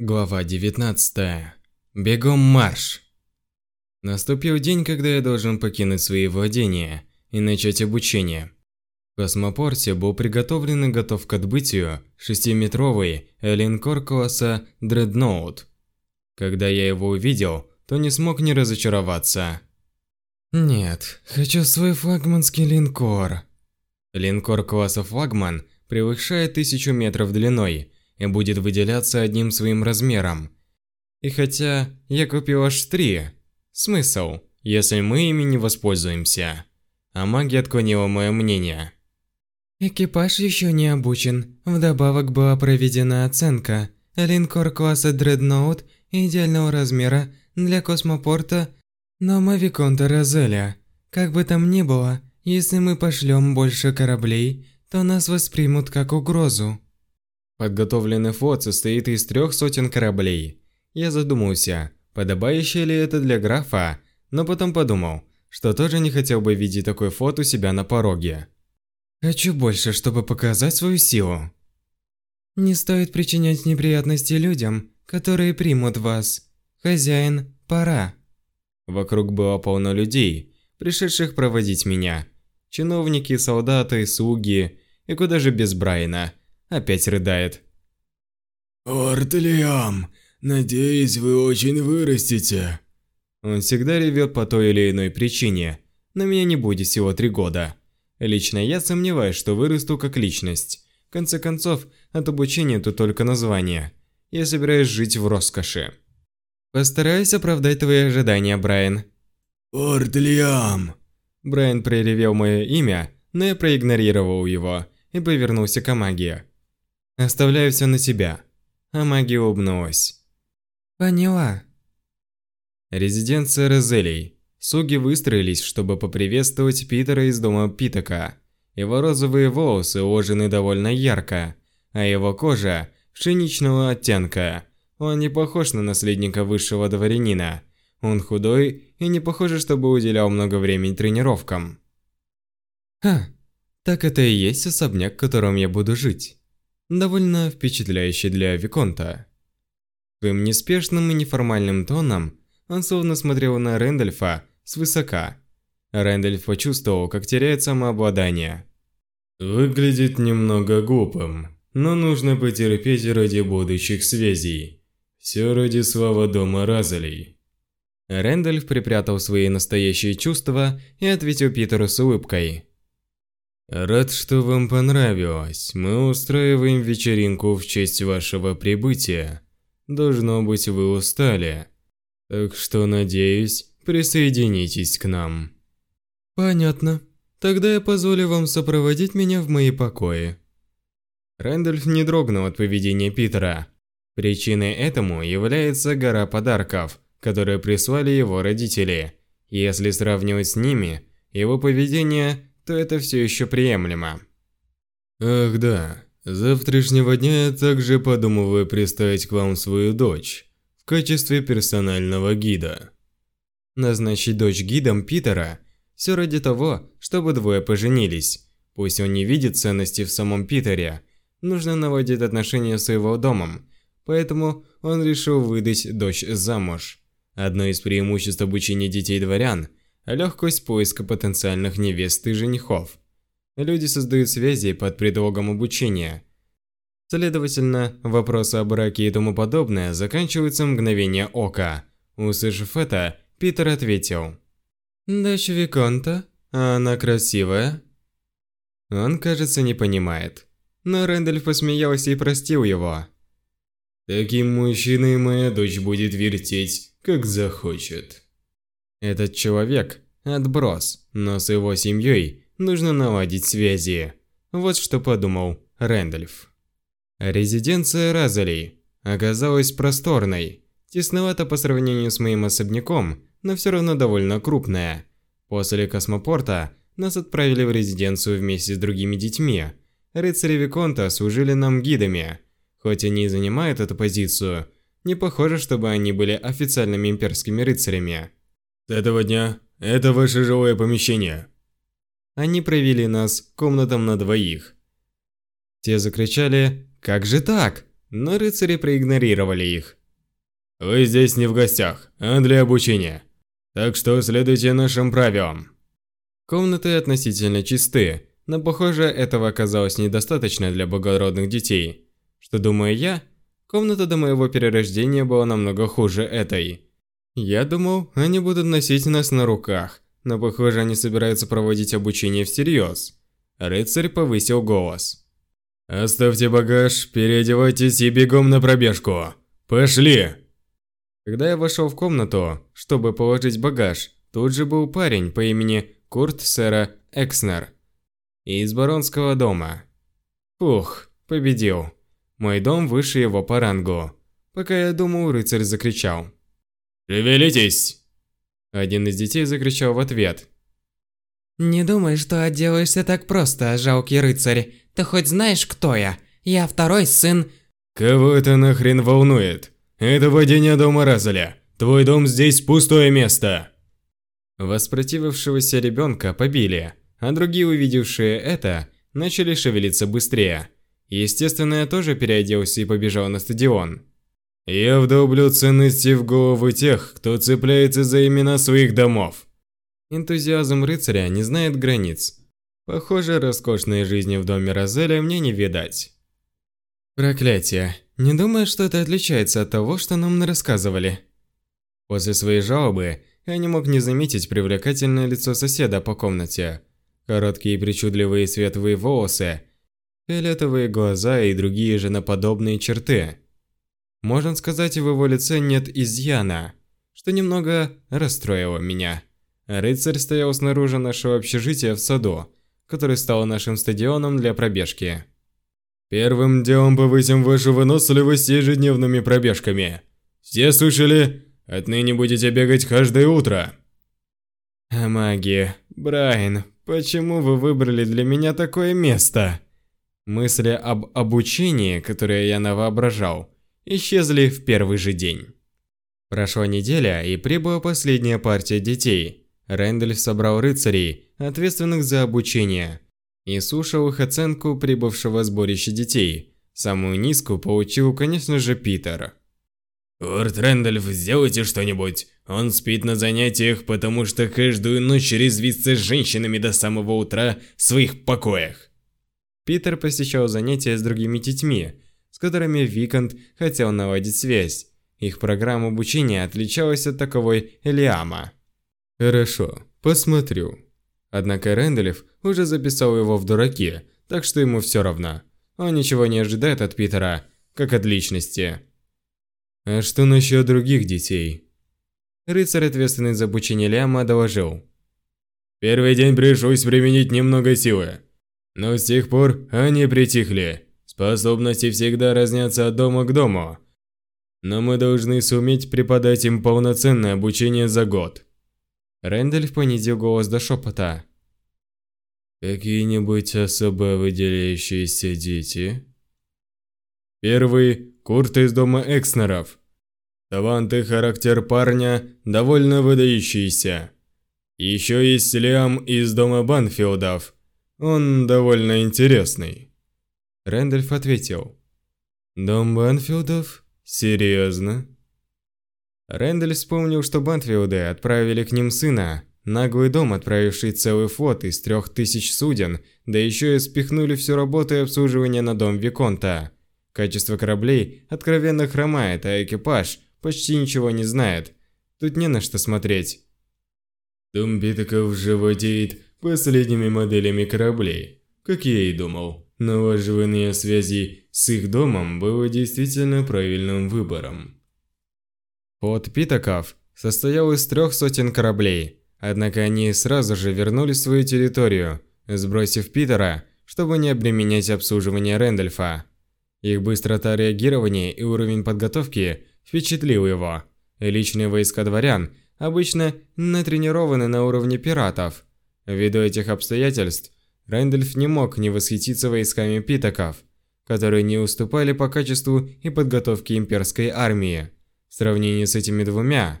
Глава 19. Бегом марш. Наступил день, когда я должен покинуть свои владения и начать обучение. В космопорте был приготовлен и готов к отбытию шестиметровый линкор класса Дредноут. Когда я его увидел, то не смог не разочароваться. Нет, хочу свой флагманский линкор. Линкор класса флагман превышает тысячу метров длиной и будет выделяться одним своим размером. И хотя я купил аж три, смысл, если мы ими не воспользуемся? А магия отклонила мое мнение. Экипаж еще не обучен. Вдобавок была проведена оценка. Линкор класса Дредноут идеального размера для космопорта Нома Виконта Розеля. Как бы там ни было, если мы пошлем больше кораблей, то нас воспримут как угрозу. Подготовленный флот состоит из трех сотен кораблей. Я задумался, подобающее ли это для графа, но потом подумал, что тоже не хотел бы видеть такой флот у себя на пороге. Хочу больше, чтобы показать свою силу. Не стоит причинять неприятности людям, которые примут вас. Хозяин, пора. Вокруг было полно людей, пришедших проводить меня. Чиновники, солдаты, слуги, и куда же без Брайана – опять рыдает. «Орд Лиам, надеюсь, вы очень вырастете». Он всегда ревет по той или иной причине, но меня не будет всего три года. Лично я сомневаюсь, что вырасту как личность. В конце концов, от обучения тут только название. Я собираюсь жить в роскоши. Постараюсь оправдать твои ожидания, Брайан. Орд Лиам. Брайан проревел мое имя, но я проигнорировал его и повернулся к магии. Оставляю все на тебя. А магия улыбнулась. Поняла. Резиденция Розелей. Слуги выстроились, чтобы поприветствовать Питера из дома Питака. Его розовые волосы уложены довольно ярко, а его кожа пшеничного оттенка. Он не похож на наследника высшего дворянина. Он худой и не похоже, чтобы уделял много времени тренировкам. Ха, так это и есть особняк, в котором я буду жить довольно впечатляющий для Виконта. Своим неспешным и неформальным тоном он словно смотрел на Рэндольфа свысока. Рэндольф почувствовал, как теряет самообладание. «Выглядит немного глупым, но нужно потерпеть ради будущих связей. Все ради славы дома Разалей». Рэндольф припрятал свои настоящие чувства и ответил Питеру с улыбкой. Рад, что вам понравилось. Мы устраиваем вечеринку в честь вашего прибытия. Должно быть, вы устали. Так что, надеюсь, присоединитесь к нам. Понятно. Тогда я позволю вам сопроводить меня в мои покои. Рэндольф не дрогнул от поведения Питера. Причиной этому является гора подарков, которые прислали его родители. Если сравнивать с ними, его поведение то это все еще приемлемо. Ах да, завтрашнего дня я также подумываю приставить к вам свою дочь в качестве персонального гида. Назначить дочь гидом Питера все ради того, чтобы двое поженились. Пусть он не видит ценности в самом Питере, нужно наводить отношения с его домом, поэтому он решил выдать дочь замуж. Одно из преимуществ обучения детей дворян легкость поиска потенциальных невест и женихов. Люди создают связи под предлогом обучения. Следовательно, вопросы о браке и тому подобное заканчиваются мгновение ока. Услышав это, Питер ответил. «Дочь Виконта? А она красивая?» Он, кажется, не понимает. Но Рэндальф посмеялся и простил его. «Таким мужчиной моя дочь будет вертеть, как захочет». Этот человек – отброс, но с его семьей нужно наладить связи. Вот что подумал Рэндальф. Резиденция Разалей оказалась просторной, тесновато по сравнению с моим особняком, но все равно довольно крупная. После космопорта нас отправили в резиденцию вместе с другими детьми. Рыцари Виконта служили нам гидами. Хоть они и занимают эту позицию, не похоже, чтобы они были официальными имперскими рыцарями. С этого дня это ваше жилое помещение. Они провели нас комнатам на двоих. Те закричали «Как же так? но рыцари проигнорировали их. «Вы здесь не в гостях, а для обучения. Так что следуйте нашим правилам». Комнаты относительно чисты, но похоже, этого оказалось недостаточно для благородных детей. Что думаю я, комната до моего перерождения была намного хуже этой. Я думал, они будут носить нас на руках, но похоже, они собираются проводить обучение всерьез. Рыцарь повысил голос. «Оставьте багаж, переодевайтесь и бегом на пробежку. Пошли!» Когда я вошел в комнату, чтобы положить багаж, тут же был парень по имени Курт Сэра Экснер из Баронского дома. Фух, победил. Мой дом выше его по рангу. Пока я думал, рыцарь закричал. «Шевелитесь!» Один из детей закричал в ответ. «Не думай, что отделаешься так просто, жалкий рыцарь. Ты хоть знаешь, кто я? Я второй сын...» «Кого это нахрен волнует? Это владение дома Разаля. Твой дом здесь пустое место!» Воспротивившегося ребенка побили, а другие, увидевшие это, начали шевелиться быстрее. Естественно, я тоже переоделся и побежал на стадион. «Я вдолблю ценности в головы тех, кто цепляется за имена своих домов». Энтузиазм рыцаря не знает границ. Похоже, роскошной жизни в доме Розеля мне не видать. Проклятие. Не думаю, что это отличается от того, что нам рассказывали. После своей жалобы я не мог не заметить привлекательное лицо соседа по комнате. Короткие причудливые светлые волосы, фиолетовые глаза и другие женоподобные черты. Можно сказать, в его лице нет изъяна, что немного расстроило меня. Рыцарь стоял снаружи нашего общежития в саду, который стал нашим стадионом для пробежки. Первым делом повысим вашу выносливость ежедневными пробежками. Все слышали? Отныне будете бегать каждое утро. А маги, Брайан, почему вы выбрали для меня такое место? Мысли об обучении, которые я навоображал, исчезли в первый же день. Прошла неделя, и прибыла последняя партия детей. Рэндальф собрал рыцарей, ответственных за обучение, и слушал их оценку прибывшего сборища детей. Самую низкую получил, конечно же, Питер. «Лорд Рэндальф, сделайте что-нибудь. Он спит на занятиях, потому что каждую ночь резвится с женщинами до самого утра в своих покоях». Питер посещал занятия с другими детьми, с которыми Викант хотел наладить связь. Их программа обучения отличалась от таковой Элиама. «Хорошо, посмотрю». Однако Рэндальф уже записал его в дураки, так что ему все равно. Он ничего не ожидает от Питера, как от личности. А что насчет других детей? Рыцарь, ответственный за обучение Ляма, доложил. Первый день пришлось применить немного силы. Но с тех пор они притихли. Способности всегда разнятся от дома к дому. Но мы должны суметь преподать им полноценное обучение за год. Рэндальф понизил голос до шепота. Какие-нибудь особо выделяющиеся дети? Первый – Курт из дома Экснеров. Талант и характер парня довольно выдающиеся. Еще есть Лиам из дома Банфилдов. Он довольно интересный. Рэндальф ответил. Дом Банфилдов? Серьезно? Рэндальф вспомнил, что Банфилды отправили к ним сына, наглый дом, отправивший целый флот из трех тысяч суден, да еще и спихнули всю работу и обслуживание на дом Виконта. Качество кораблей откровенно хромает, а экипаж почти ничего не знает. Тут не на что смотреть. Дом Битаков же владеет последними моделями кораблей, как я и думал. Налаживание связи с их домом было действительно правильным выбором. Флот Питаков состоял из трех сотен кораблей, однако они сразу же вернули свою территорию, сбросив Питера, чтобы не обременять обслуживание Рэндольфа. Их быстрота реагирования и уровень подготовки впечатлил его. Личные войска дворян обычно натренированы на уровне пиратов. Ввиду этих обстоятельств, Рэндальф не мог не восхититься войсками питаков, которые не уступали по качеству и подготовке имперской армии. В сравнении с этими двумя...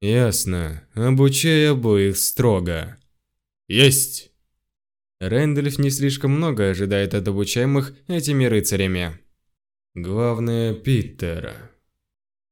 Ясно. Обучай обоих строго. Есть! Рэндальф не слишком много ожидает от обучаемых этими рыцарями. Главное, Питер.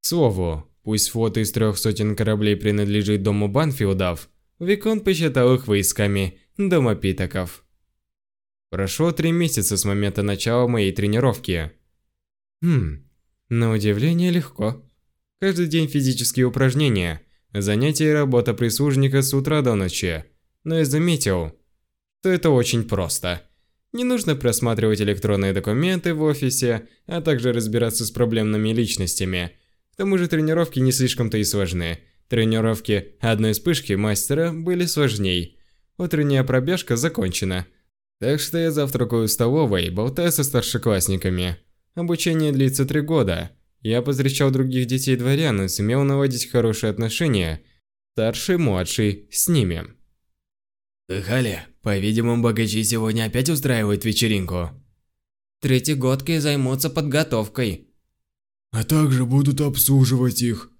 К слову, пусть флот из трех сотен кораблей принадлежит дому Банфилдов, Викон посчитал их войсками дома Питаков. Прошло три месяца с момента начала моей тренировки. Хм, на удивление легко. Каждый день физические упражнения, занятия и работа прислужника с утра до ночи. Но я заметил, что это очень просто. Не нужно просматривать электронные документы в офисе, а также разбираться с проблемными личностями. К тому же тренировки не слишком-то и сложны. Тренировки одной вспышки мастера были сложней. Утренняя пробежка закончена. Так что я завтракаю в столовой, болтаю со старшеклассниками. Обучение длится три года. Я повстречал других детей дворян и сумел наладить хорошие отношения, старший, младший, с ними. Слыхали? По-видимому, богачи сегодня опять устраивают вечеринку. Третьегодки займутся подготовкой. А также будут обслуживать их.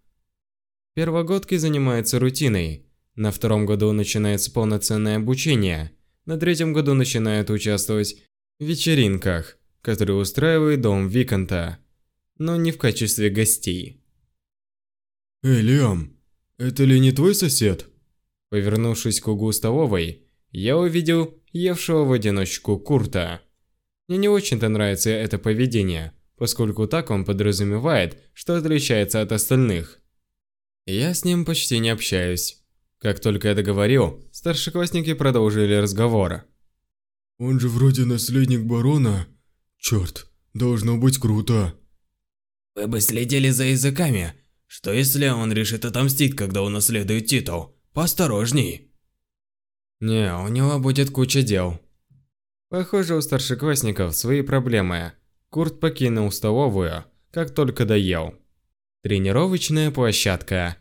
Первогодки занимаются рутиной. На втором году начинается полноценное обучение. На третьем году начинают участвовать в вечеринках который устраивает дом Виконта, но не в качестве гостей. «Эй, Лиам, это ли не твой сосед?» Повернувшись к углу столовой, я увидел евшего в одиночку Курта. Мне не очень-то нравится это поведение, поскольку так он подразумевает, что отличается от остальных. Я с ним почти не общаюсь. Как только я договорил, старшеклассники продолжили разговор. «Он же вроде наследник барона, Черт, должно быть круто. Вы бы следили за языками. Что если он решит отомстить, когда унаследует титул? Поосторожней. Не, у него будет куча дел. Похоже, у старшеклассников свои проблемы. Курт покинул столовую, как только доел. Тренировочная площадка.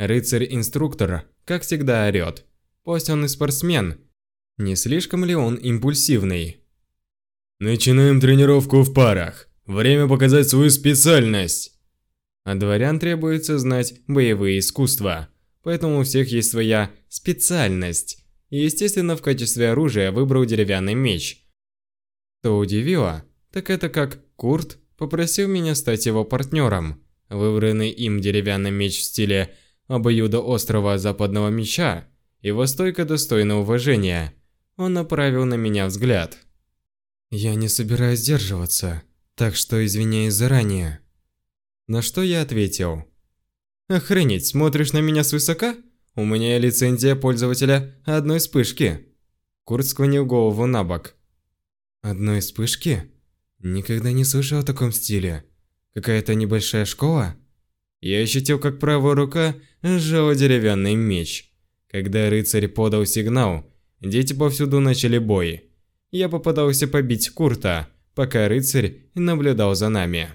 Рыцарь-инструктор, как всегда, орёт. Пусть он и спортсмен. Не слишком ли он импульсивный? Начинаем тренировку в парах. Время показать свою специальность. От дворян требуется знать боевые искусства, поэтому у всех есть своя специальность. И, естественно, в качестве оружия выбрал деревянный меч. Что удивило, так это как Курт попросил меня стать его партнером. Выбранный им деревянный меч в стиле обоюдоострого западного меча, его стойка достойна уважения. Он направил на меня взгляд. Я не собираюсь сдерживаться, так что извиняюсь заранее. На что я ответил. Охренеть, смотришь на меня свысока? У меня лицензия пользователя одной вспышки. Курт склонил голову на бок. Одной вспышки? Никогда не слышал о таком стиле. Какая-то небольшая школа? Я ощутил, как правая рука сжала деревянный меч. Когда рыцарь подал сигнал, дети повсюду начали бой я попытался побить Курта, пока рыцарь наблюдал за нами.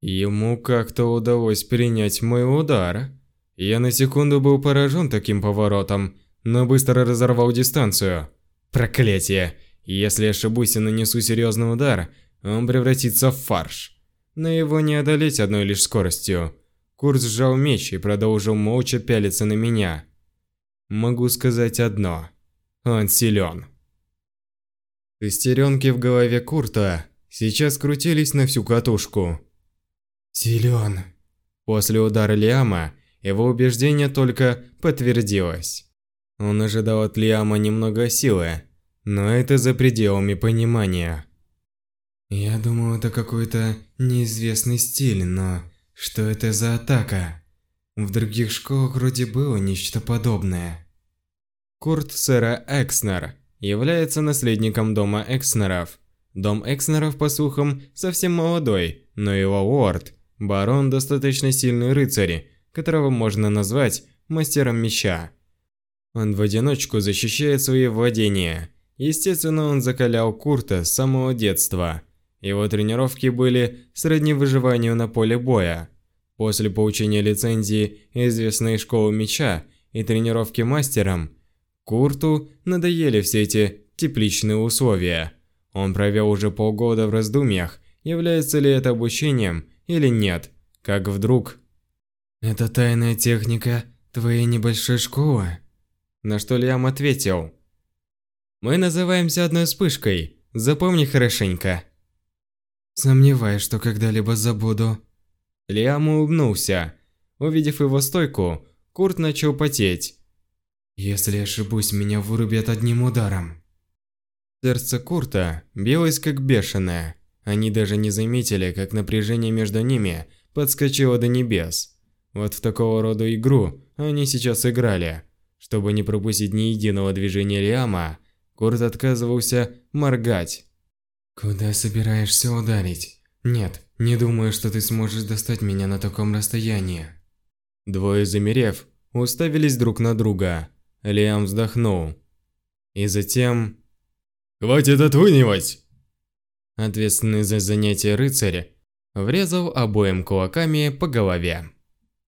Ему как-то удалось принять мой удар. Я на секунду был поражен таким поворотом, но быстро разорвал дистанцию. Проклятие! Если ошибусь и нанесу серьезный удар, он превратится в фарш. Но его не одолеть одной лишь скоростью. Курт сжал меч и продолжил молча пялиться на меня. Могу сказать одно. Он силен. Шестеренки в голове Курта сейчас крутились на всю катушку. Силен. После удара Лиама его убеждение только подтвердилось. Он ожидал от Лиама немного силы, но это за пределами понимания. Я думал, это какой-то неизвестный стиль, но что это за атака? В других школах вроде было нечто подобное. Курт сэра Экснер является наследником дома Экснеров. Дом Экснеров, по слухам, совсем молодой, но его лорд, барон достаточно сильный рыцарь, которого можно назвать мастером меча. Он в одиночку защищает свои владения. Естественно, он закалял Курта с самого детства. Его тренировки были сродни выживанию на поле боя. После получения лицензии известной школы меча и тренировки мастером, Курту надоели все эти тепличные условия. Он провел уже полгода в раздумьях, является ли это обучением или нет, как вдруг... «Это тайная техника твоей небольшой школы?» На что Лиам ответил. «Мы называемся одной вспышкой, запомни хорошенько». Сомневаюсь, что когда-либо забуду. Лиам улыбнулся. Увидев его стойку, Курт начал потеть. Если ошибусь, меня вырубят одним ударом. Сердце Курта билось как бешеное. Они даже не заметили, как напряжение между ними подскочило до небес. Вот в такого рода игру они сейчас играли. Чтобы не пропустить ни единого движения Лиама, Курт отказывался моргать. «Куда собираешься ударить? Нет, не думаю, что ты сможешь достать меня на таком расстоянии». Двое замерев, уставились друг на друга. Лиам вздохнул. И затем... «Хватит отлынивать!» Ответственный за занятие рыцарь врезал обоим кулаками по голове.